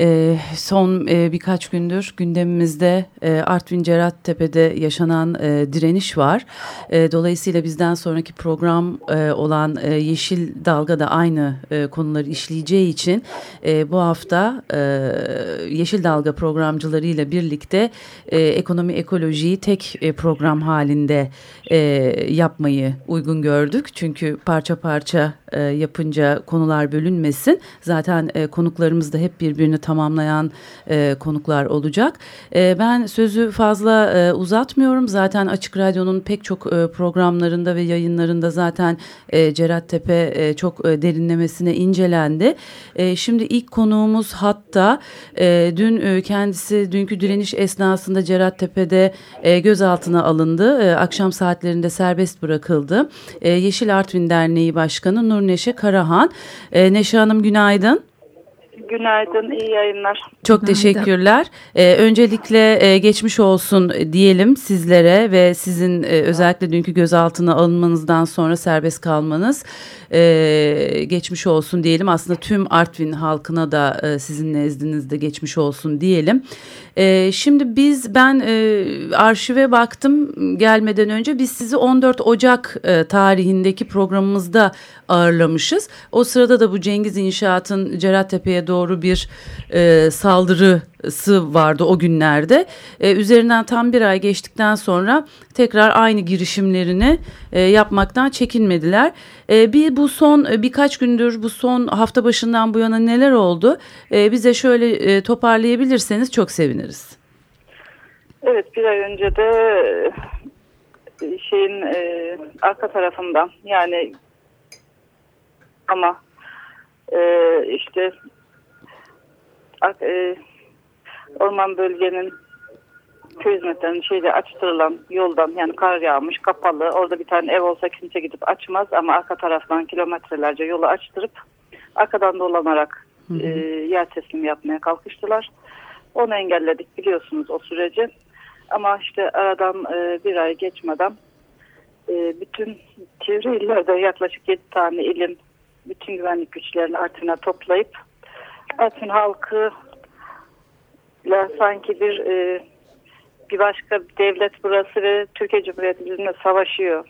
E, son e, birkaç gündür gündemimizde e, Artvin Cerattepe'de yaşanan e, direniş var. E, dolayısıyla bizden sonraki program e, olan e, Yeşil Dalga da aynı e, konuları işleyeceği için e, bu hafta e, Yeşil Dalga programcılarıyla birlikte e, ekonomi ekolojiyi tek e, program halinde e, yapmayı uygun gördük. Çünkü parça parça e, yapınca konular bölünmesin. Zaten e, konuklarımız da hep birbirini tamamlayan e, konuklar olacak. E, ben sözü fazla e, uzatmıyorum. Zaten Açık Radyo'nun pek çok e, programlarında ve yayınlarında zaten e, Cerattepe e, çok e, derinlemesine incelendi. E, şimdi ilk konuğumuz hatta e, dün e, kendisi dünkü direniş esnasında Cerattepe'de e, gözaltına alındı. E, akşam saatlerinde serbest bırakıldı. E, Yeşil Artvin Derneği Başkanı Nur Neşe Karahan. E, Neşe Hanım günaydın. Günaydın, iyi yayınlar. Çok teşekkürler. Ee, öncelikle e, geçmiş olsun diyelim sizlere ve sizin e, özellikle dünkü gözaltına alınmanızdan sonra serbest kalmanız e, geçmiş olsun diyelim. Aslında tüm Artvin halkına da e, sizin nezdinizde geçmiş olsun diyelim. E, şimdi biz ben e, arşive baktım gelmeden önce biz sizi 14 Ocak e, tarihindeki programımızda ağırlamışız. O sırada da bu Cengiz İnşaat'ın Cerattepe'ye doğru bir e, saldırısı vardı o günlerde. E, üzerinden tam bir ay geçtikten sonra tekrar aynı girişimlerini e, yapmaktan çekinmediler. E, bir bu son e, birkaç gündür bu son hafta başından bu yana neler oldu? E, bize şöyle e, toparlayabilirseniz çok seviniriz. Evet bir ay önce de e, şeyin e, arka tarafından yani ama e, işte e, orman bölgenin köy hizmetlerinin şeyde açtırılan yoldan yani kar yağmış kapalı orada bir tane ev olsa kimse gidip açmaz ama arka taraftan kilometrelerce yolu açtırıp arkadan dolanarak hı hı. E, yer teslim yapmaya kalkıştılar. Onu engelledik biliyorsunuz o süreci. Ama işte aradan e, bir ay geçmeden e, bütün çevre illerde yaklaşık 7 tane ilin bütün güvenlik güçlerini Artvin'e toplayıp Artvin halkı sanki bir e, bir başka devlet burası ve Türkiye Cumhuriyeti bizimle savaşıyor.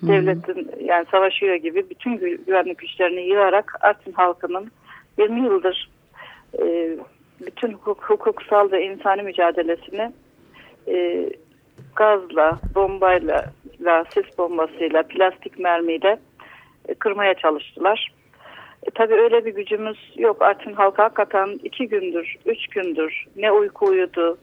Hı. Devletin yani savaşıyor gibi bütün güvenlik güçlerini yığarak Artvin halkının 20 yıldır e, bütün hukuk, hukuksal ve insani mücadelesini e, gazla, bombayla, sis bombasıyla, plastik mermiyle e, kırmaya çalıştılar. E, tabii öyle bir gücümüz yok. Artvin halkı hakikaten iki gündür, üç gündür ne uyku uyudu,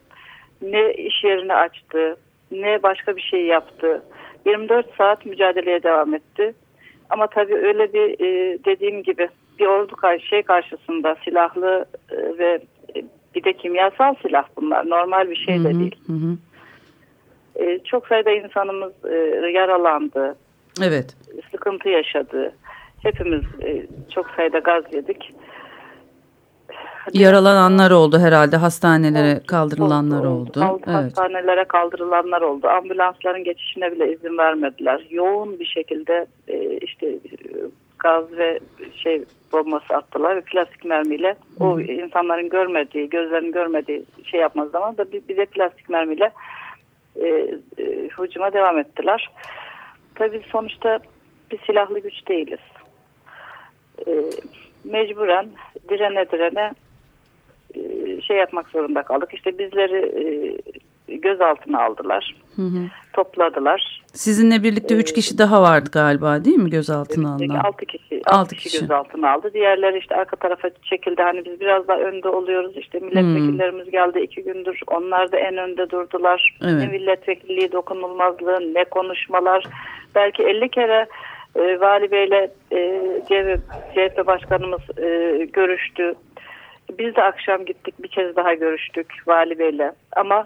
ne iş yerini açtı, ne başka bir şey yaptı. 24 saat mücadeleye devam etti. Ama tabii öyle bir e, dediğim gibi bir ordu şey karşısında silahlı e, ve e, bir de kimyasal silah bunlar. Normal bir şey de hı hı, değil. Hı. E, çok sayıda insanımız e, yaralandı. Evet. Sıkıntı yaşadı. Hepimiz e, çok sayıda gaz yedik. Yaralananlar oldu herhalde hastanelere oldu, kaldırılanlar oldu. oldu. Evet. Hastanelere kaldırılanlar oldu. Ambulansların geçişine bile izin vermediler. Yoğun bir şekilde e, işte gaz ve şey bombası attılar ve plastik mermiyle o insanların görmediği, gözlerinin görmediği şey yapmaz zaman da bize plastik mermiyle e, e, hücuma devam ettiler. Tabii sonuçta bir silahlı güç değiliz. E, mecburen direne direne e, şey yapmak zorunda kaldık. İşte bizleri e, gözaltına aldılar. Hı hı. Topladılar. Sizinle birlikte üç kişi daha vardı galiba değil mi gözaltına alınan? Altı kişi, Altı altı kişi, kişi. gözaltına aldı. Diğerleri işte arka tarafa çekildi. Hani biz biraz daha önde oluyoruz. İşte milletvekillerimiz geldi iki gündür. Onlar da en önde durdular. Evet. Ne milletvekilliği dokunulmazlığı, ne konuşmalar. Belki 50 kere e, Vali Bey'le e, CHP, CHP Başkanımız e, görüştü. Biz de akşam gittik bir kez daha görüştük Vali Bey'le. Ama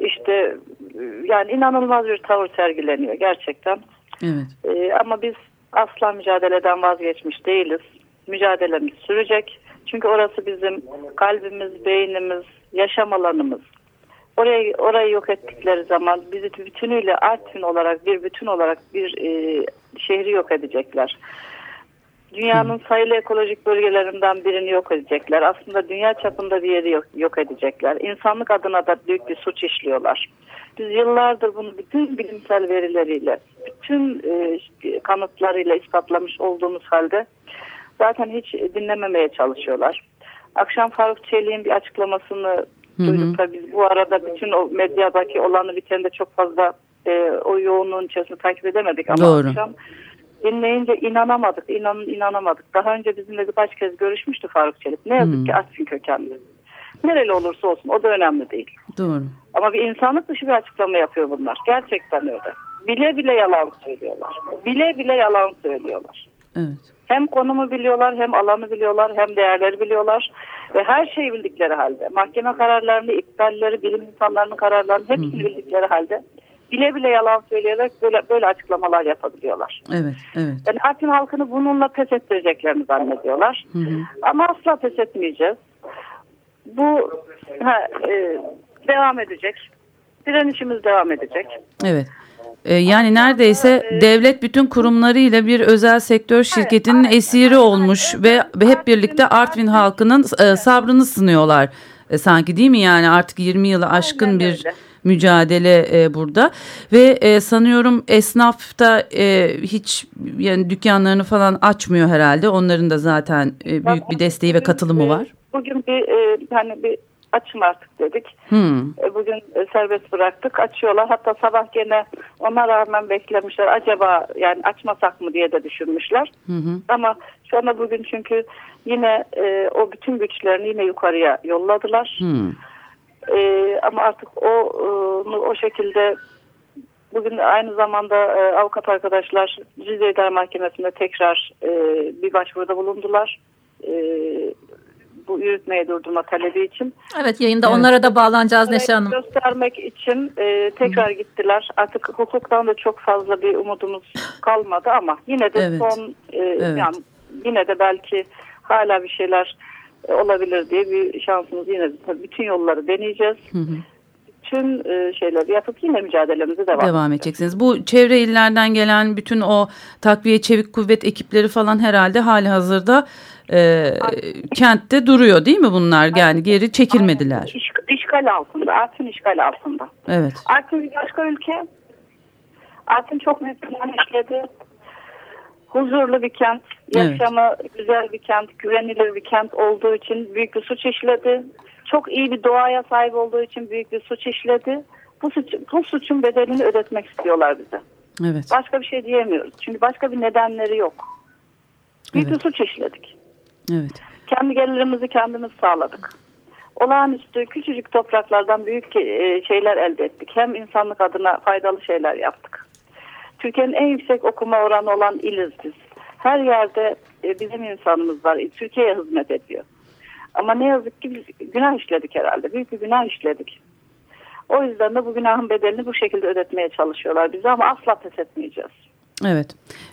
işte e, yani inanılmaz bir tavır sergileniyor gerçekten. Evet. Ee, ama biz asla mücadeleden vazgeçmiş değiliz. Mücadelemiz sürecek. Çünkü orası bizim kalbimiz, beynimiz, yaşam alanımız. Orayı, orayı yok ettikleri zaman bizi bütünüyle Artvin olarak bir bütün olarak bir e, şehri yok edecekler. Dünyanın sayılı ekolojik bölgelerinden birini yok edecekler. Aslında dünya çapında bir yeri yok, yok edecekler. İnsanlık adına da büyük bir suç işliyorlar. Biz yıllardır bunu bütün bilimsel verileriyle, bütün e, kanıtlarıyla ispatlamış olduğumuz halde zaten hiç dinlememeye çalışıyorlar. Akşam Faruk Çelik'in bir açıklamasını duyduk da biz bu arada bütün o medyadaki olanı biteni de çok fazla e, o yoğunluğun içerisinde takip edemedik ama Doğru. akşam dinleyince inanamadık, inanın inanamadık. Daha önce bizimle birkaç kez görüşmüştü Faruk Çelik. Ne yazık Hmm. ki Artvin kökenli. Nereli olursa olsun o da önemli değil. Doğru. Ama bir insanlık dışı bir açıklama yapıyor bunlar. Gerçekten öyle. Bile bile yalan söylüyorlar. Bile bile yalan söylüyorlar. Evet. Hem konumu biliyorlar, hem alanı biliyorlar, hem değerleri biliyorlar. Ve her şeyi bildikleri halde, mahkeme kararlarını, iptalleri, bilim insanlarının kararlarını hepsini bildikleri halde bile bile yalan söyleyerek böyle, böyle açıklamalar yapabiliyorlar. Evet. Evet. Yani Artvin halkını bununla pes ettireceklerini zannediyorlar. Hı hı. Ama asla pes etmeyeceğiz. Bu ha, e, devam edecek. Direnişimiz devam edecek. Evet. Ee, yani neredeyse devlet bütün kurumlarıyla bir özel sektör şirketinin esiri olmuş ve ve hep birlikte Artvin halkının e, sabrını sınıyorlar. E, sanki değil mi yani artık 20 yılı aşkın Aynen bir öyle. mücadele e, burada ve e, sanıyorum esnaf da e, hiç yani dükkanlarını falan açmıyor herhalde. Onların da zaten e, büyük bir desteği ve katılımı var. Bugün bir e, hani bir açım artık dedik. Hmm. E, Bugün e, serbest bıraktık. Açıyorlar. Hatta sabah gene ona rağmen beklemişler. Acaba yani açmasak mı diye de düşünmüşler. Hı. Ama şu anda bugün çünkü yine e, o bütün güçlerini yine yukarıya yolladılar. Hmm. Ee, ama artık o e, o şekilde bugün aynı zamanda e, avukat arkadaşlar Rize İdare Mahkemesi'nde tekrar e, bir başvuruda bulundular. E, bu yürütmeye durdurma talebi için. Evet yayında Evet. onlara da bağlanacağız Neşe Hanım. Göstermek için e, tekrar gittiler. Artık hukuktan da çok fazla bir umudumuz kalmadı ama yine de Evet. son e, Evet. yani yine de belki hala bir şeyler e, olabilir diye bir şansımız yine tabii bütün yolları deneyeceğiz. Hı hı. Tüm e, şeyleri yapıp yine mücadelemize devam, devam edeceksiniz. Bu çevre illerden gelen bütün o takviye çevik kuvvet ekipleri falan herhalde hali hazırda e, kentte duruyor değil mi bunlar? Yani geri çekilmediler. İş, işgal altında, Artvin işgal altında. Evet. Artvin bir başka ülke. Artvin çok büyük plan işledi. Huzurlu bir kent, Evet. yaşamı güzel bir kent, güvenilir bir kent olduğu için büyük bir suç işledi. Çok iyi bir doğaya sahip olduğu için büyük bir suç işledi. Bu, suç, bu suçun bedelini ödetmek istiyorlar bize. Evet. Başka bir şey diyemiyoruz. Çünkü başka bir nedenleri yok. Büyük Evet. bir suç işledik. Evet. Kendi gelirimizi kendimiz sağladık. Olağanüstü küçücük topraklardan büyük e, şeyler elde ettik. Hem insanlık adına faydalı şeyler yaptık. Türkiye'nin en yüksek okuma oranı olan iliz biz. Her yerde e, bizim insanımız var. Türkiye'ye hizmet ediyor. Ama ne yazık ki biz günah işledik herhalde. Büyük bir günah işledik. O yüzden de bu günahın bedelini bu şekilde ödetmeye çalışıyorlar bize ama asla pes etmeyeceğiz. Evet.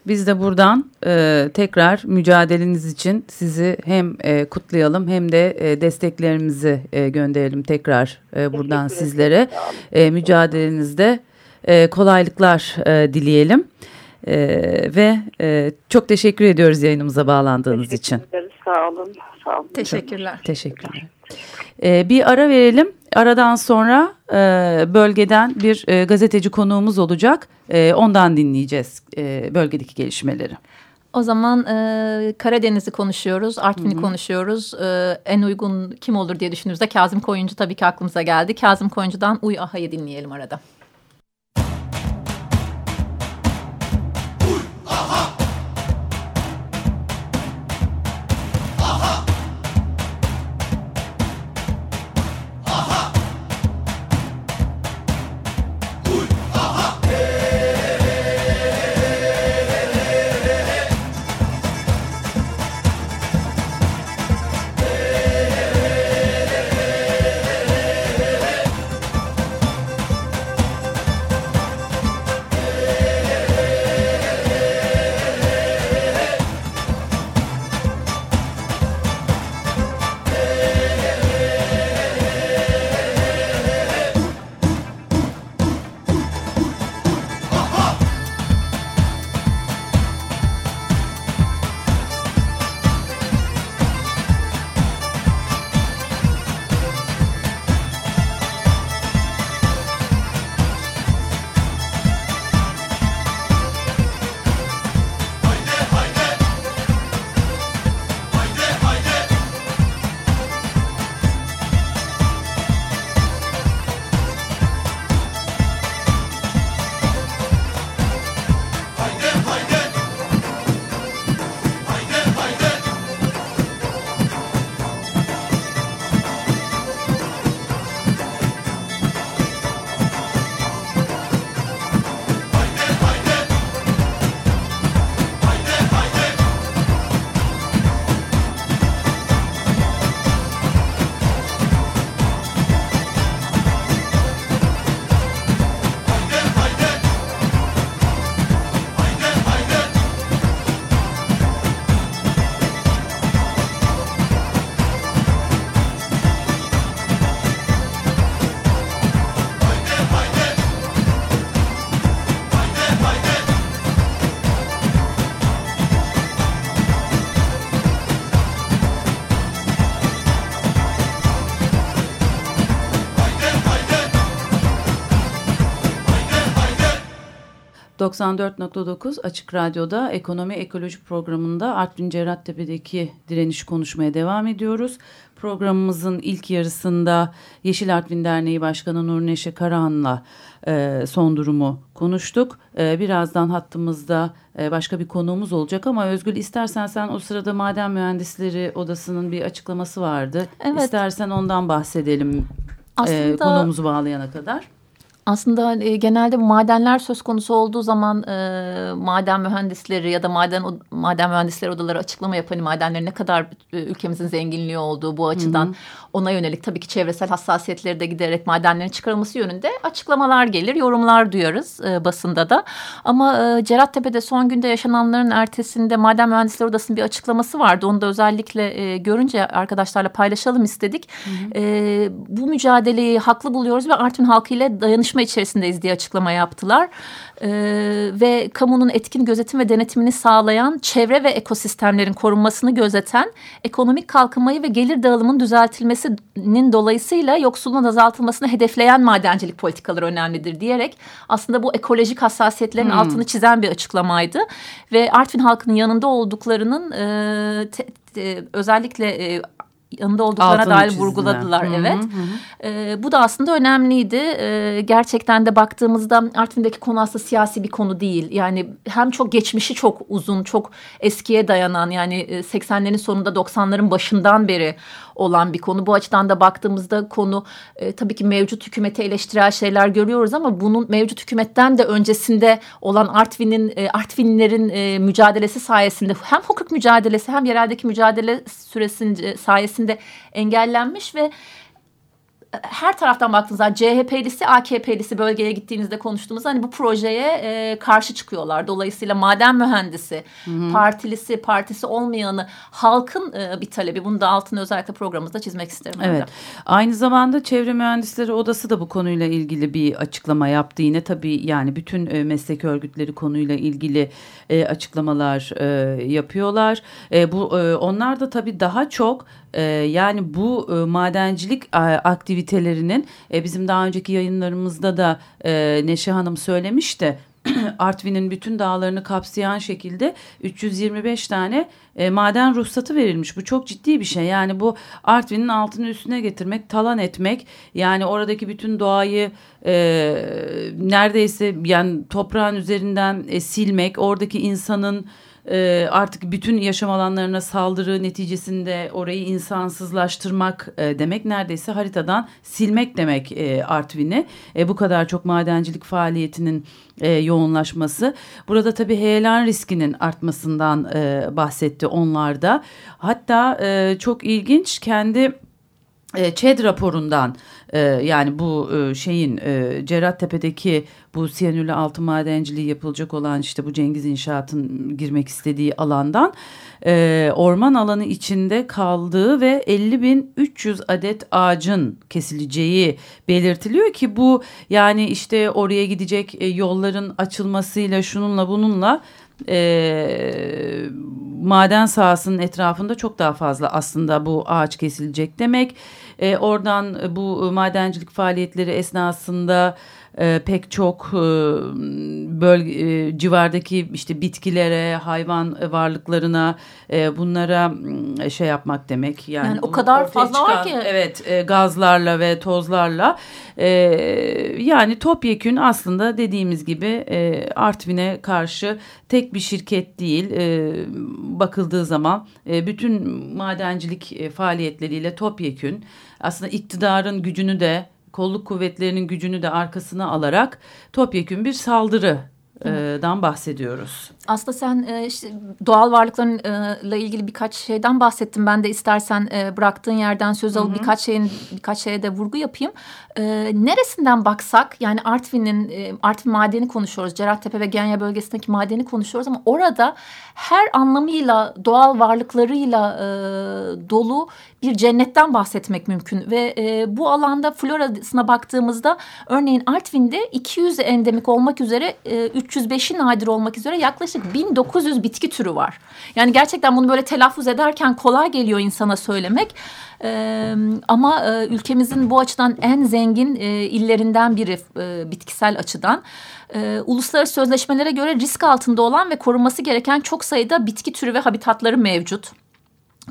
Biz de buradan e, tekrar mücadeleniz için sizi hem e, kutlayalım hem de e, desteklerimizi e, gönderelim tekrar e, buradan sizlere. E, mücadelenizde e, kolaylıklar e, dileyelim. E, ve e, çok teşekkür ediyoruz yayınımıza bağlandığınız Teşekkür için. ederiz. Sağ olun. Sağ olun. Teşekkürler. Teşekkürler. Ee, bir ara verelim. Aradan sonra e, bölgeden bir e, gazeteci konuğumuz olacak. E, ondan dinleyeceğiz e, bölgedeki gelişmeleri. O zaman e, Karadeniz'i konuşuyoruz, Artvin'i konuşuyoruz. E, en uygun kim olur diye düşündüğümüzde Kazım Koyuncu tabii ki aklımıza geldi. Kazım Koyuncu'dan Uy Aha'yı dinleyelim arada. 94.9 Açık Radyo'da Ekonomi Ekoloji programında Artvin Cerrahtepe'deki direniş konuşmaya devam ediyoruz. Programımızın ilk yarısında Yeşil Artvin Derneği Başkanı Nur Neşe Karahan'la e, son durumu konuştuk. E, birazdan hattımızda e, başka bir konuğumuz olacak ama Özgül istersen sen o sırada Maden Mühendisleri Odası'nın bir açıklaması vardı. Evet. İstersen ondan bahsedelim Aslında... e, konuğumuzu bağlayana kadar. Aslında e, genelde madenler söz konusu olduğu zaman e, maden mühendisleri ya da maden maden mühendisleri odaları açıklama yapan hani madenlerin ne kadar e, ülkemizin zenginliği olduğu bu açıdan hı hı. ona yönelik tabii ki çevresel hassasiyetleri de giderek madenlerin çıkarılması yönünde açıklamalar gelir, yorumlar duyarız e, basında da. Ama e, Cerattepe'de son günde yaşananların ertesinde maden mühendisleri odasının bir açıklaması vardı. Onu da özellikle e, görünce arkadaşlarla paylaşalım istedik. Hı hı. E, bu mücadeleyi haklı buluyoruz ve Artvin halkı ile dayanışma tartışma içerisindeyiz diye açıklama yaptılar. Ee, ve kamunun etkin gözetim ve denetimini sağlayan çevre ve ekosistemlerin korunmasını gözeten ekonomik kalkınmayı ve gelir dağılımının düzeltilmesinin dolayısıyla yoksulluğun azaltılmasını hedefleyen madencilik politikaları önemlidir diyerek aslında bu ekolojik hassasiyetlerin hmm. altını çizen bir açıklamaydı. Ve Artvin halkının yanında olduklarının e, te, te, özellikle e, yanında olduklarına Altını dair vurguladılar. Hı -hı, evet. Hı. E, bu da aslında önemliydi. E, gerçekten de baktığımızda Artvin'deki konu aslında siyasi bir konu değil. Yani hem çok geçmişi çok uzun, çok eskiye dayanan yani 80'lerin sonunda 90'ların başından beri olan bir konu. Bu açıdan da baktığımızda konu e, tabii ki mevcut hükümeti eleştirel şeyler görüyoruz ama bunun mevcut hükümetten de öncesinde olan Artvin'in e, Artvinlilerin e, mücadelesi sayesinde hem hukuk mücadelesi hem yereldeki mücadele süresince sayesinde engellenmiş ve her taraftan baktığınızda CHP'lisi, AKP'lisi bölgeye gittiğinizde konuştuğumuz hani bu projeye e, karşı çıkıyorlar. Dolayısıyla maden mühendisi, Hı -hı. partilisi, partisi olmayanı halkın e, bir talebi. Bunu da altını özellikle programımızda çizmek isterim. Evet. Orada. Aynı zamanda Çevre Mühendisleri Odası da bu konuyla ilgili bir açıklama yaptı. Yine tabii yani bütün e, meslek örgütleri konuyla ilgili e, açıklamalar e, yapıyorlar. E, bu e, onlar da tabii daha çok e, yani bu e, madencilik aktivitelerinin e, bizim daha önceki yayınlarımızda da e, Neşe Hanım söylemişti. Artvin'in bütün dağlarını kapsayan şekilde 325 tane e, maden ruhsatı verilmiş. Bu çok ciddi bir şey. Yani bu Artvin'in altını üstüne getirmek, talan etmek. Yani oradaki bütün doğayı e, neredeyse yani toprağın üzerinden e, silmek, oradaki insanın e, artık bütün yaşam alanlarına saldırı neticesinde orayı insansızlaştırmak e, demek neredeyse haritadan silmek demek e, Artvin'i. E, bu kadar çok madencilik faaliyetinin e, yoğunlaşması. Burada tabii heyelan riskinin artmasından e, bahsetti onlarda. Hatta e, çok ilginç kendi e, ÇED raporundan e, yani bu e, şeyin e, Cerrahtepe'deki bu siyanürlü altın madenciliği yapılacak olan işte bu Cengiz İnşaat'ın girmek istediği alandan e, orman alanı içinde kaldığı ve 50.300 adet ağacın kesileceği belirtiliyor ki bu yani işte oraya gidecek e, yolların açılmasıyla şununla bununla e, maden sahasının etrafında çok daha fazla aslında bu ağaç kesilecek demek. E, oradan bu madencilik faaliyetleri esnasında e, pek çok e, bölge e, civardaki işte bitkilere, hayvan varlıklarına e, bunlara e, şey yapmak demek. Yani, yani o kadar fazla çıkan, var ki. Evet, e, gazlarla ve tozlarla e, yani topyekün aslında dediğimiz gibi e, Artvin'e karşı tek bir şirket değil e, bakıldığı zaman e, bütün madencilik e, faaliyetleriyle topyekün aslında iktidarın gücünü de kolluk kuvvetlerinin gücünü de arkasına alarak topyekün bir saldırı dan bahsediyoruz. Aslında sen işte doğal varlıklarla ilgili birkaç şeyden bahsettin. Ben de istersen bıraktığın yerden söz alıp birkaç şeyin birkaç şeye de vurgu yapayım. Neresinden baksak yani Artvin'in Artvin madeni konuşuyoruz. Cerrahtepe ve Genya bölgesindeki madeni konuşuyoruz ama orada her anlamıyla doğal varlıklarıyla dolu bir cennetten bahsetmek mümkün ve bu alanda florasına baktığımızda örneğin Artvin'de 200 endemik olmak üzere 3 305'i nadir olmak üzere yaklaşık 1900 bitki türü var. Yani gerçekten bunu böyle telaffuz ederken kolay geliyor insana söylemek. Ee, ama e, ülkemizin bu açıdan en zengin e, illerinden biri e, bitkisel açıdan. E, uluslararası sözleşmelere göre risk altında olan ve korunması gereken çok sayıda bitki türü ve habitatları mevcut.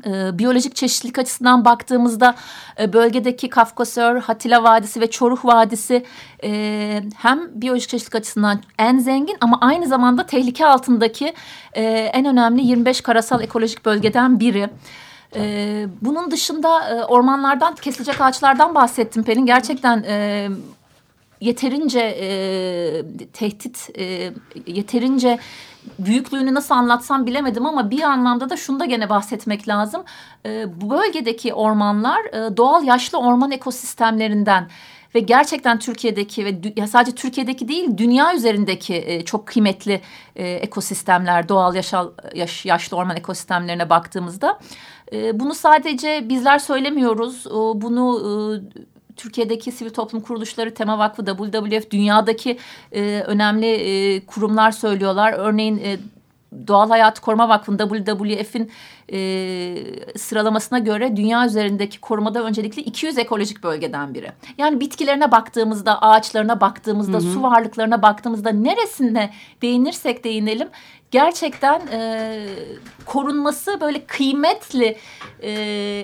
E, biyolojik çeşitlilik açısından baktığımızda e, bölgedeki Kafkasör, Hatila Vadisi ve Çoruh Vadisi e, hem biyolojik çeşitlilik açısından en zengin ama aynı zamanda tehlike altındaki e, en önemli 25 karasal ekolojik bölgeden biri. Ee, bunun dışında e, ormanlardan kesilecek ağaçlardan bahsettim Pelin. Gerçekten e, yeterince e, tehdit, e, yeterince büyüklüğünü nasıl anlatsam bilemedim ama bir anlamda da şunda gene bahsetmek lazım. E, bu bölgedeki ormanlar e, doğal yaşlı orman ekosistemlerinden ve gerçekten Türkiye'deki ve sadece Türkiye'deki değil dünya üzerindeki e, çok kıymetli e, ekosistemler doğal yaşal, yaş, yaşlı orman ekosistemlerine baktığımızda bunu sadece bizler söylemiyoruz bunu Türkiye'deki sivil toplum kuruluşları Tema Vakfı WWF dünyadaki önemli kurumlar söylüyorlar. Örneğin Doğal Hayat Koruma Vakfı'nın WWF'in e, sıralamasına göre dünya üzerindeki korumada öncelikli 200 ekolojik bölgeden biri. Yani bitkilerine baktığımızda, ağaçlarına baktığımızda, hı hı. su varlıklarına baktığımızda neresinde değinirsek değinelim gerçekten e, korunması böyle kıymetli e,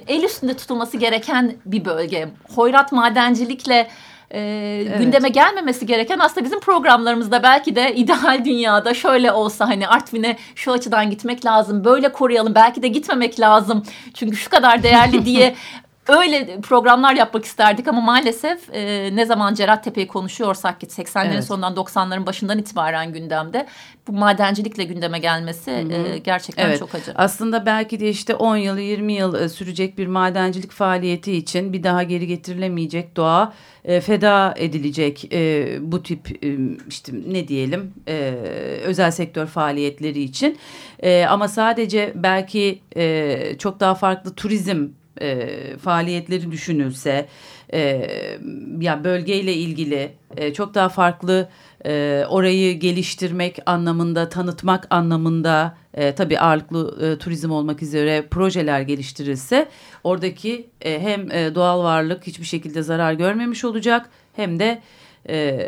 el üstünde tutulması gereken bir bölge. Hoyrat madencilikle e, evet. gündeme gelmemesi gereken aslında bizim programlarımızda belki de ideal dünyada şöyle olsa hani Artvin'e şu açıdan gitmek lazım böyle koruyalım belki de gitmemek lazım çünkü şu kadar değerli diye öyle programlar yapmak isterdik ama maalesef e, ne zaman Cerattepe'yi konuşuyorsak ki 80'lerin evet. sonundan 90'ların başından itibaren gündemde bu madencilikle gündeme gelmesi E, gerçekten evet. çok acı. Aslında belki de işte 10 yıl 20 yıl e, sürecek bir madencilik faaliyeti için bir daha geri getirilemeyecek doğa e, feda edilecek e, bu tip e, işte ne diyelim e, özel sektör faaliyetleri için e, ama sadece belki e, çok daha farklı turizm e, faaliyetleri düşünülse e, ya bölgeyle ilgili e, çok daha farklı e, orayı geliştirmek anlamında tanıtmak anlamında e, tabii ağırlıklı e, turizm olmak üzere projeler geliştirilse oradaki e, hem e, doğal varlık hiçbir şekilde zarar görmemiş olacak hem de e,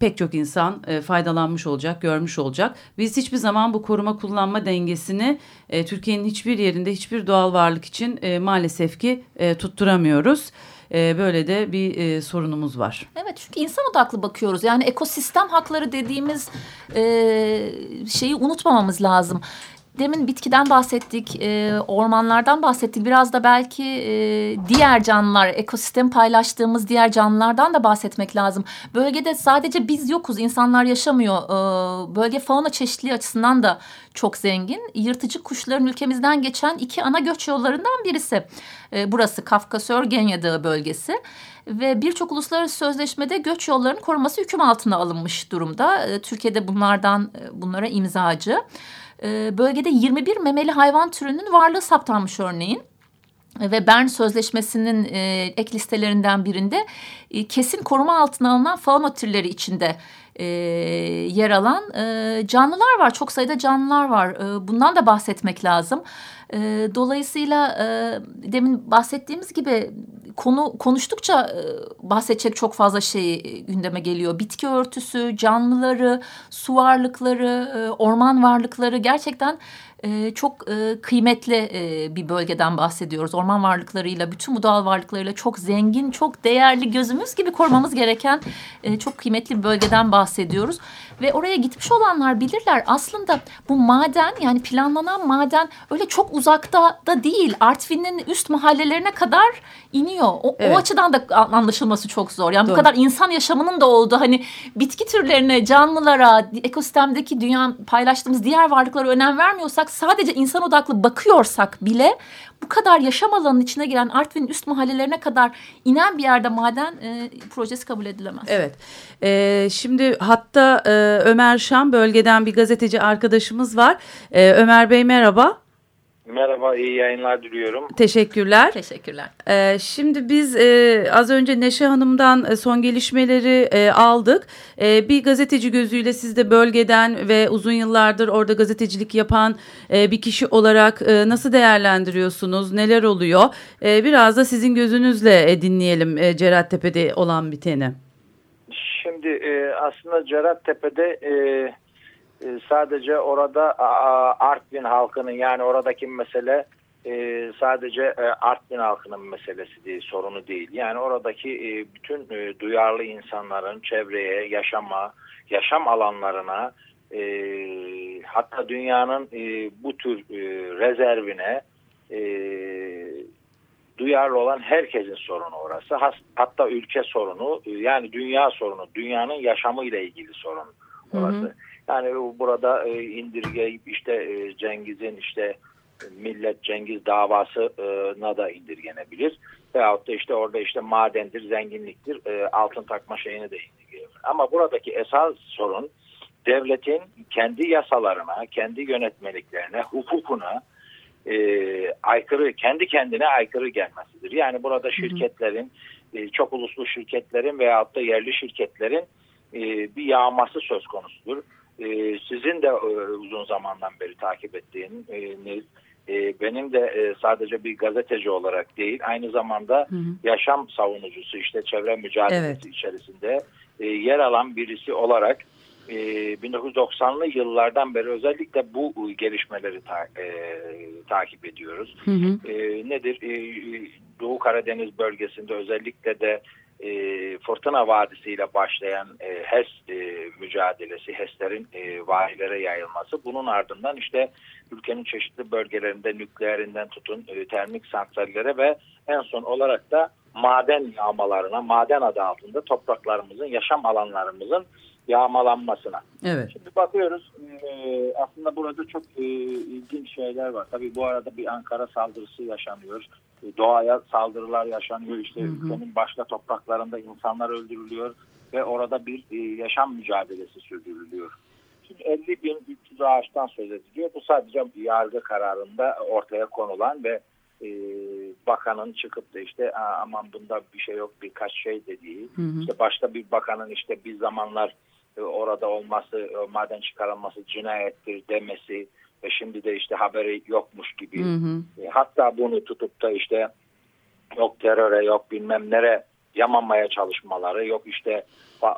pek çok insan e, faydalanmış olacak, görmüş olacak. Biz hiçbir zaman bu koruma kullanma dengesini e, Türkiye'nin hiçbir yerinde hiçbir doğal varlık için e, maalesef ki e, tutturamıyoruz. E, böyle de bir e, sorunumuz var. Evet çünkü insan odaklı bakıyoruz. Yani ekosistem hakları dediğimiz e, şeyi unutmamamız lazım. Demin bitkiden bahsettik, e, ormanlardan bahsettik. Biraz da belki e, diğer canlılar, ekosistem paylaştığımız diğer canlılardan da bahsetmek lazım. Bölgede sadece biz yokuz, insanlar yaşamıyor. E, bölge fauna çeşitliliği açısından da çok zengin. Yırtıcı kuşların ülkemizden geçen iki ana göç yollarından birisi. E, burası Kafkasör Genya Dağı bölgesi ve birçok uluslararası sözleşmede göç yollarının korunması hüküm altına alınmış durumda. E, Türkiye'de bunlardan e, bunlara imzacı. E, bölgede 21 memeli hayvan türünün varlığı saptanmış örneğin ve Bern Sözleşmesi'nin e, ek listelerinden birinde e, kesin koruma altına alınan fauna türleri içinde e, yer alan e, canlılar var. Çok sayıda canlılar var. Bundan da bahsetmek lazım. Dolayısıyla demin bahsettiğimiz gibi konu konuştukça e, bahsedecek çok fazla şey gündeme geliyor. Bitki örtüsü, canlıları, su varlıkları, e, orman varlıkları gerçekten e, çok e, kıymetli e, bir bölgeden bahsediyoruz. Orman varlıklarıyla, bütün bu doğal varlıklarıyla çok zengin, çok değerli, gözümüz gibi korumamız gereken e, çok kıymetli bir bölgeden bahsediyoruz. Ve oraya gitmiş olanlar bilirler aslında bu maden yani planlanan maden öyle çok uzakta da değil. Artvin'in üst mahallelerine kadar iniyor. O, evet. o açıdan da anlaşılması çok zor. Yani Doğru. bu kadar insan yaşamının da olduğu hani bitki türlerine, canlılara, ekosistemdeki dünya paylaştığımız diğer varlıklara önem vermiyorsak sadece insan odaklı bakıyorsak bile bu kadar yaşam alanının içine giren Artvin'in üst mahallelerine kadar inen bir yerde maden e, projesi kabul edilemez. Evet. E, şimdi hatta e, Ömer Şam bölgeden bir gazeteci arkadaşımız var. E, Ömer Bey merhaba. Merhaba, iyi yayınlar diliyorum. Teşekkürler. Teşekkürler. Ee, şimdi biz e, az önce Neşe Hanım'dan e, son gelişmeleri e, aldık. E, bir gazeteci gözüyle siz de bölgeden ve uzun yıllardır orada gazetecilik yapan e, bir kişi olarak e, nasıl değerlendiriyorsunuz? Neler oluyor? E, biraz da sizin gözünüzle e, dinleyelim e, Cerattepe'de olan biteni. Şimdi e, aslında Cerattepe'de e, sadece orada Artvin halkının yani oradaki mesele e, sadece e, Artvin halkının meselesi değil, sorunu değil. Yani oradaki e, bütün duyarlı insanların çevreye, yaşama, yaşam alanlarına hatta dünyanın bu tür rezervine duyarlı olan herkesin sorunu orası. Hatta ülke sorunu yani dünya sorunu, dünyanın yaşamı ile ilgili sorun orası. Hı hı. Yani burada e, indirgeyip işte e, Cengiz'in işte millet Cengiz davasına da indirgenebilir. Veyahut da işte orada işte madendir, zenginliktir, e, altın takma şeyini de indirgenebilir. Ama buradaki esas sorun devletin kendi yasalarına, kendi yönetmeliklerine, hukukuna e, aykırı, kendi kendine aykırı gelmesidir. Yani burada şirketlerin, e, çok uluslu şirketlerin veyahut da yerli şirketlerin e, bir yağması söz konusudur. E, sizin de e, uzun zamandan beri takip ettiğiniz, e, benim de e, sadece bir gazeteci olarak değil, aynı zamanda hı hı. yaşam savunucusu, işte çevre mücadelesi evet. içerisinde e, yer alan birisi olarak e, 1990'lı yıllardan beri özellikle bu gelişmeleri ta, e, takip ediyoruz. Hı hı. E, nedir? E, Doğu Karadeniz bölgesinde özellikle de e, Fırtına Vadisi ile başlayan e, HES e, mücadelesi, HES'lerin e, vahilere yayılması. Bunun ardından işte ülkenin çeşitli bölgelerinde nükleerinden tutun e, termik santrallere ve en son olarak da maden yağmalarına, maden adı altında topraklarımızın, yaşam alanlarımızın yağmalanmasına. Evet. Şimdi bakıyoruz e, aslında burada çok e, ilginç şeyler var. Tabii bu arada bir Ankara saldırısı yaşanıyor. Doğaya saldırılar yaşanıyor. İşte hı hı. ülkenin başka topraklarında insanlar öldürülüyor ve orada bir e, yaşam mücadelesi sürdürülüyor. Şimdi 50 bin 300 ağaçtan söz ediliyor. Bu sadece bir yargı kararında ortaya konulan ve e, bakanın çıkıp da işte aman bunda bir şey yok birkaç şey dediği. Hı hı. İşte başka bir bakanın işte bir zamanlar e, orada olması, e, maden çıkarılması cinayettir demesi ve şimdi de işte haberi yokmuş gibi. Hı hı. E, hatta bunu tutup da işte yok teröre yok bilmem nere yamamaya çalışmaları yok işte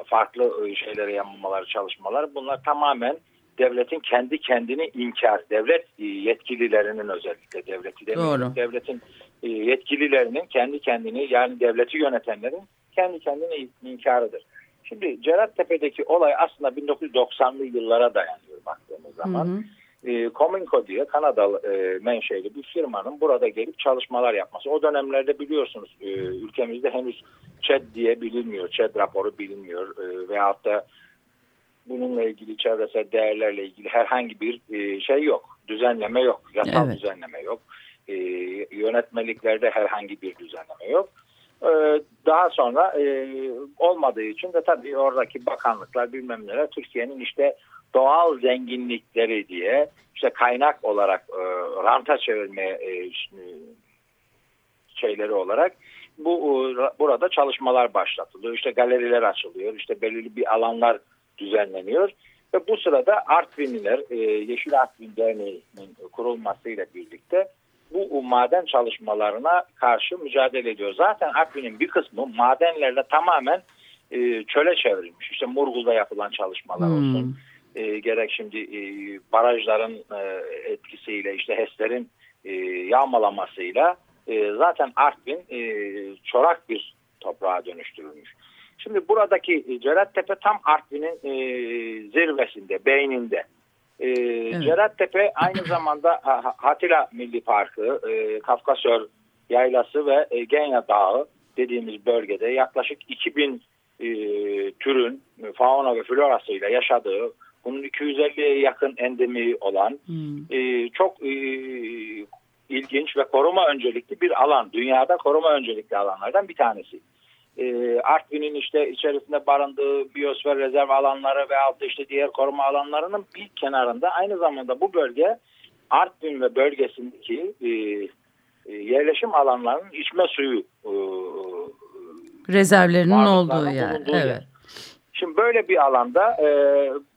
farklı şeylere yamamaları çalışmaları bunlar tamamen devletin kendi kendini inkar devlet yetkililerinin özellikle devleti demeyin, devletin yetkililerinin kendi kendini yani devleti yönetenlerin kendi kendini inkarıdır. Şimdi Cerattepe'deki olay aslında 1990'lı yıllara dayanıyor baktığımız zaman. Hı hı. E, Cominco diye Kanadalı e, menşeli bir firmanın burada gelip çalışmalar yapması. O dönemlerde biliyorsunuz e, ülkemizde henüz ÇED diye bilinmiyor. ÇED raporu bilinmiyor. E, veyahut da bununla ilgili çevresel değerlerle ilgili herhangi bir e, şey yok. Düzenleme yok. Yasal evet. düzenleme yok. E, yönetmeliklerde herhangi bir düzenleme yok. Ee, daha sonra e, olmadığı için de tabii oradaki bakanlıklar bilmem neler Türkiye'nin işte doğal zenginlikleri diye işte kaynak olarak e, ranta çevirme e, şeyleri olarak bu burada çalışmalar başlatılıyor. İşte galeriler açılıyor. işte belirli bir alanlar düzenleniyor. Ve bu sırada Artvinliler, Yeşil Artvin Derneği'nin kurulmasıyla birlikte bu maden çalışmalarına karşı mücadele ediyor. Zaten Akbi'nin bir kısmı madenlerle tamamen e, çöle çevrilmiş. İşte Murgul'da yapılan çalışmalar hmm. E, gerek şimdi e, barajların e, etkisiyle işte HES'lerin e, yağmalamasıyla e, zaten Artvin e, çorak bir toprağa dönüştürülmüş. Şimdi buradaki Cerattepe tam Artvin'in e, zirvesinde, beyninde. E, evet. Cerattepe aynı zamanda Hatila Milli Parkı, e, Kafkasör Yaylası ve e, Genya Dağı dediğimiz bölgede yaklaşık 2000 e, türün fauna ve florasıyla yaşadığı, bunun 250'ye yakın endemi olan hmm. e, çok e, ilginç ve koruma öncelikli bir alan. Dünyada koruma öncelikli alanlardan bir tanesi e, Artvin'in işte içerisinde barındığı biyosfer rezerv alanları veya işte diğer koruma alanlarının bir kenarında aynı zamanda bu bölge Artvin ve bölgesindeki e, e, yerleşim alanlarının içme suyu e, rezervlerinin olduğu yer. Evet. Yer. Şimdi böyle bir alanda e,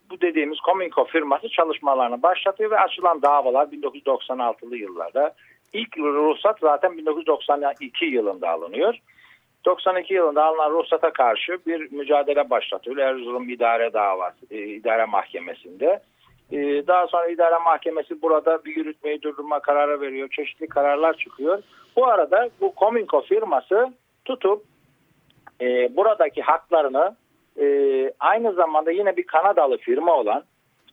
bu dediğimiz Cominco firması çalışmalarını başlatıyor ve açılan davalar 1996'lı yıllarda. İlk ruhsat zaten 1992 yılında alınıyor. 92 yılında alınan ruhsata karşı bir mücadele başlatıyor. Erzurum İdare Davası, e, İdare Mahkemesi'nde. E, daha sonra İdare Mahkemesi burada bir yürütmeyi durdurma kararı veriyor. Çeşitli kararlar çıkıyor. Bu arada bu Cominco firması tutup e, buradaki haklarını e, aynı zamanda yine bir Kanadalı firma olan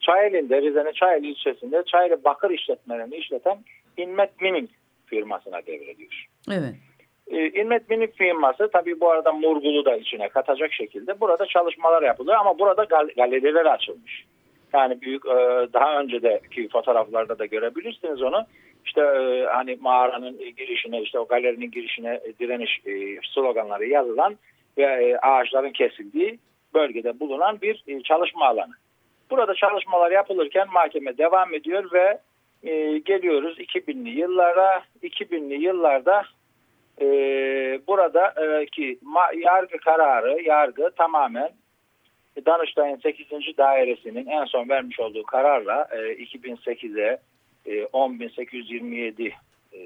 Çayeli'nde, Rize'nin Çayeli ilçesinde Çayeli bakır işletmelerini işleten Inmet Mining firmasına devrediyor. Evet. E, Inmet Mining firması tabii bu arada Murgul'u da içine katacak şekilde burada çalışmalar yapılıyor ama burada gal galeriler açılmış. Yani büyük e, daha önceki fotoğraflarda da görebilirsiniz onu. İşte e, hani mağaranın girişine işte o galerinin girişine direniş e, sloganları yazılan ve e, ağaçların kesildiği bölgede bulunan bir e, çalışma alanı. Burada çalışmalar yapılırken mahkeme devam ediyor ve e, geliyoruz 2000'li yıllara. 2000'li yıllarda e, burada e, yargı kararı, yargı tamamen Danıştay'ın 8. dairesinin en son vermiş olduğu kararla e, 2008'e e, 10.827 e,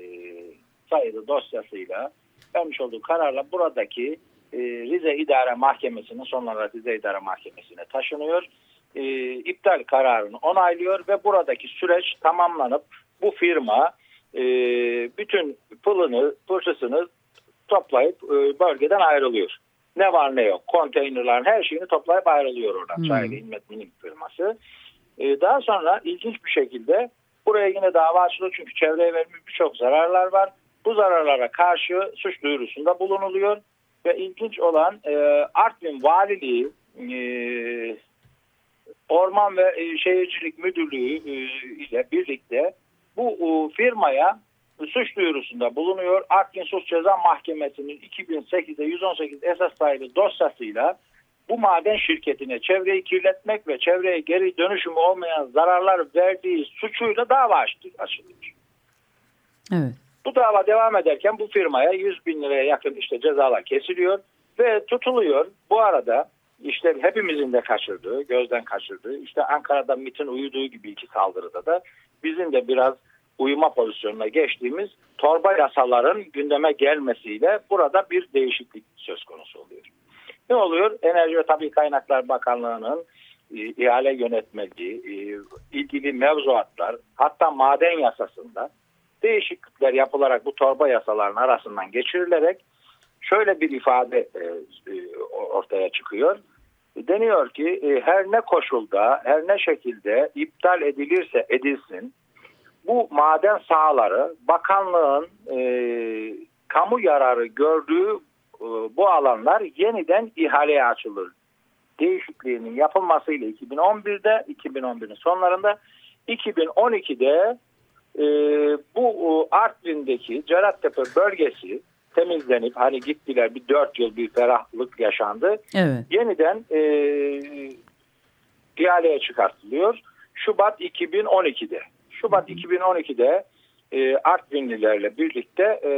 sayılı dosyasıyla vermiş olduğu kararla buradaki e, Rize İdare Mahkemesi'nin son olarak Rize İdare Mahkemesi'ne taşınıyor. E, iptal kararını onaylıyor ve buradaki süreç tamamlanıp bu firma e, bütün pılını, fırçasını toplayıp e, bölgeden ayrılıyor. Ne var ne yok. Konteynerlerin her şeyini toplayıp ayrılıyor oradan. Hmm. Çaylı İnmet Minik firması. E, daha sonra ilginç bir şekilde buraya yine dava açılıyor çünkü çevreye verilmiş birçok zararlar var. Bu zararlara karşı suç duyurusunda bulunuluyor ve ilginç olan e, Artvin Valiliği e, Orman ve e, Şehircilik Müdürlüğü e, ile birlikte bu e, firmaya suç duyurusunda bulunuyor. Artvin Suç Ceza Mahkemesi'nin 2008'de 118 esas sahibi dosyasıyla bu maden şirketine çevreyi kirletmek ve çevreye geri dönüşümü olmayan zararlar verdiği suçuyla dava açılıyor. Evet. Bu dava devam ederken bu firmaya 100 bin liraya yakın işte cezalar kesiliyor ve tutuluyor. Bu arada işte hepimizin de kaçırdığı, gözden kaçırdığı, işte Ankara'da MIT'in uyuduğu gibi iki saldırıda da bizim de biraz uyuma pozisyonuna geçtiğimiz torba yasaların gündeme gelmesiyle burada bir değişiklik söz konusu oluyor. Ne oluyor? Enerji ve Tabi Kaynaklar Bakanlığı'nın e, ihale yönetmeliği, e, ilgili mevzuatlar, hatta maden yasasında değişiklikler yapılarak bu torba yasaların arasından geçirilerek şöyle bir ifade e, e, ortaya çıkıyor. Deniyor ki e, her ne koşulda, her ne şekilde iptal edilirse edilsin bu maden sahaları bakanlığın e, kamu yararı gördüğü e, bu alanlar yeniden ihaleye açılır. Değişikliğinin yapılmasıyla 2011'de, 2011'in sonlarında 2012'de e, bu Artvin'deki Cerattepe bölgesi temizlenip hani gittiler bir dört yıl bir ferahlık yaşandı. Evet. Yeniden e, ihaleye çıkartılıyor. Şubat 2012'de. Şubat 2012'de e, Artvinlilerle birlikte e,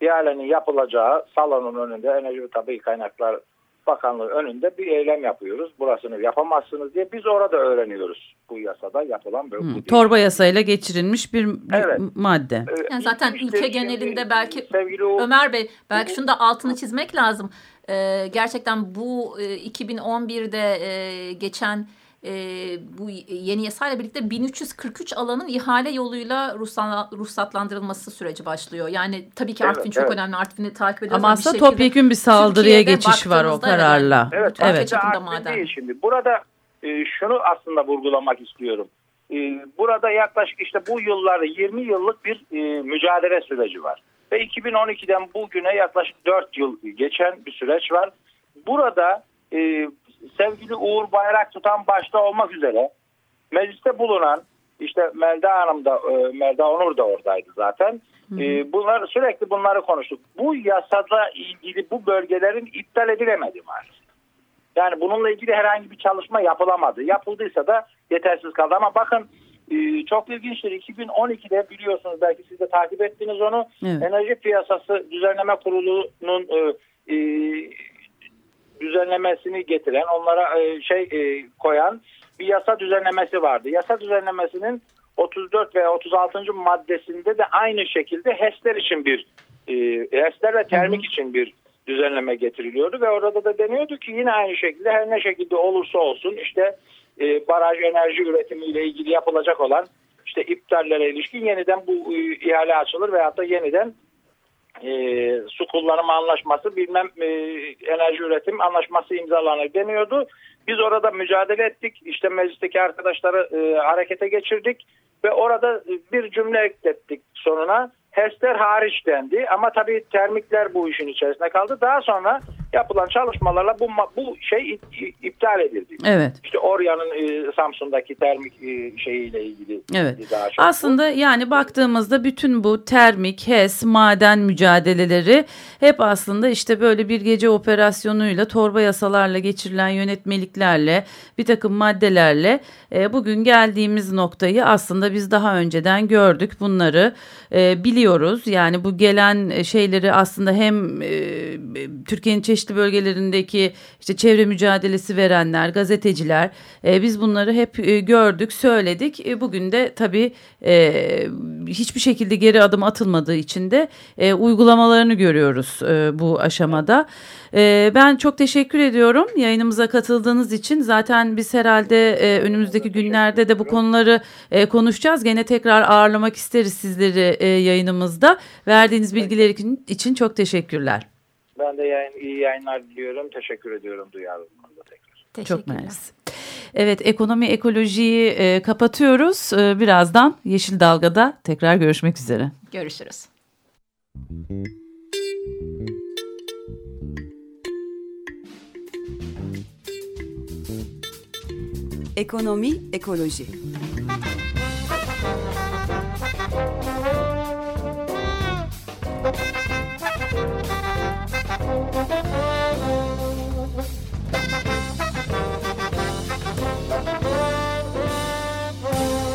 ihalenin yapılacağı salonun önünde Enerji ve Tabi Kaynaklar Bakanlığı önünde bir eylem yapıyoruz. Burasını yapamazsınız diye biz orada öğreniyoruz bu yasada yapılan böyle. Hmm, torba yasayla geçirilmiş bir, evet. madde. Ee, yani zaten işte ülke genelinde belki Ömer Bey belki şunu da altını çizmek lazım. Ee, gerçekten bu e, 2011'de e, geçen e, bu yeni yasayla birlikte 1343 alanın ihale yoluyla ruhsatlandırılması süreci başlıyor. Yani tabii ki Artvin evet, çok evet. önemli. Artvin'i takip ediyoruz. Ama aslında topyekun bir saldırıya geçiş var o kararla. Evet. Evet. evet. Maden. Değil şimdi. Burada e, şunu aslında vurgulamak istiyorum. E, burada yaklaşık işte bu yıllarda 20 yıllık bir e, mücadele süreci var. Ve 2012'den bugüne yaklaşık 4 yıl geçen bir süreç var. Burada e, sevgili Uğur Bayrak tutan başta olmak üzere mecliste bulunan işte Melda Hanım da e, Melda Onur da oradaydı zaten. Hı e, bunlar sürekli bunları konuştuk. Bu yasada ilgili bu bölgelerin iptal edilemedi maalesef. Yani bununla ilgili herhangi bir çalışma yapılamadı. Yapıldıysa da yetersiz kaldı ama bakın e, çok ilginçtir. 2012'de biliyorsunuz belki siz de takip ettiniz onu. Evet. Enerji Piyasası Düzenleme Kurulu'nun düzenlemesini getiren, onlara e, şey e, koyan bir yasa düzenlemesi vardı. Yasa düzenlemesinin 34 ve 36. maddesinde de aynı şekilde HES'ler için bir e, HES'ler ve termik için bir düzenleme getiriliyordu ve orada da deniyordu ki yine aynı şekilde her ne şekilde olursa olsun işte e, baraj enerji üretimiyle ilgili yapılacak olan işte iptallere ilişkin yeniden bu e, ihale açılır veyahut da yeniden e, su kullanımı anlaşması bilmem e, enerji üretim anlaşması imzalanır deniyordu. Biz orada mücadele ettik. İşte meclisteki arkadaşları e, harekete geçirdik ve orada bir cümle eklettik sonuna. HES'ler hariç dendi ama tabii termikler bu işin içerisinde kaldı. Daha sonra yapılan çalışmalarla bu bu şey iptal edildi. Evet. İşte Orya'nın e, Samsun'daki termik e, şeyiyle ilgili. Evet. Daha çok Aslında bu. yani baktığımızda bütün bu termik, HES, maden mücadeleleri hep aslında işte böyle bir gece operasyonuyla, torba yasalarla geçirilen yönetmeliklerle, bir takım maddelerle e, bugün geldiğimiz noktayı aslında biz daha önceden gördük. Bunları e, biliyoruz. Yani bu gelen şeyleri aslında hem e, Türkiye'nin çeşitli çeşitli bölgelerindeki işte çevre mücadelesi verenler, gazeteciler e, biz bunları hep e, gördük, söyledik. E, bugün de tabii e, hiçbir şekilde geri adım atılmadığı için de e, uygulamalarını görüyoruz e, bu aşamada. E, ben çok teşekkür ediyorum yayınımıza katıldığınız için. Zaten biz herhalde e, önümüzdeki günlerde de bu konuları e, konuşacağız. Gene tekrar ağırlamak isteriz sizleri e, yayınımızda. Verdiğiniz bilgiler için çok teşekkürler. Ben de yayın, iyi yayınlar diliyorum. Teşekkür ediyorum duyarlılığınıza tekrar. Çok mersi. Evet ekonomi ekolojiyi e, kapatıyoruz. E, birazdan Yeşil Dalga'da tekrar görüşmek üzere. Görüşürüz. Ekonomi ekoloji.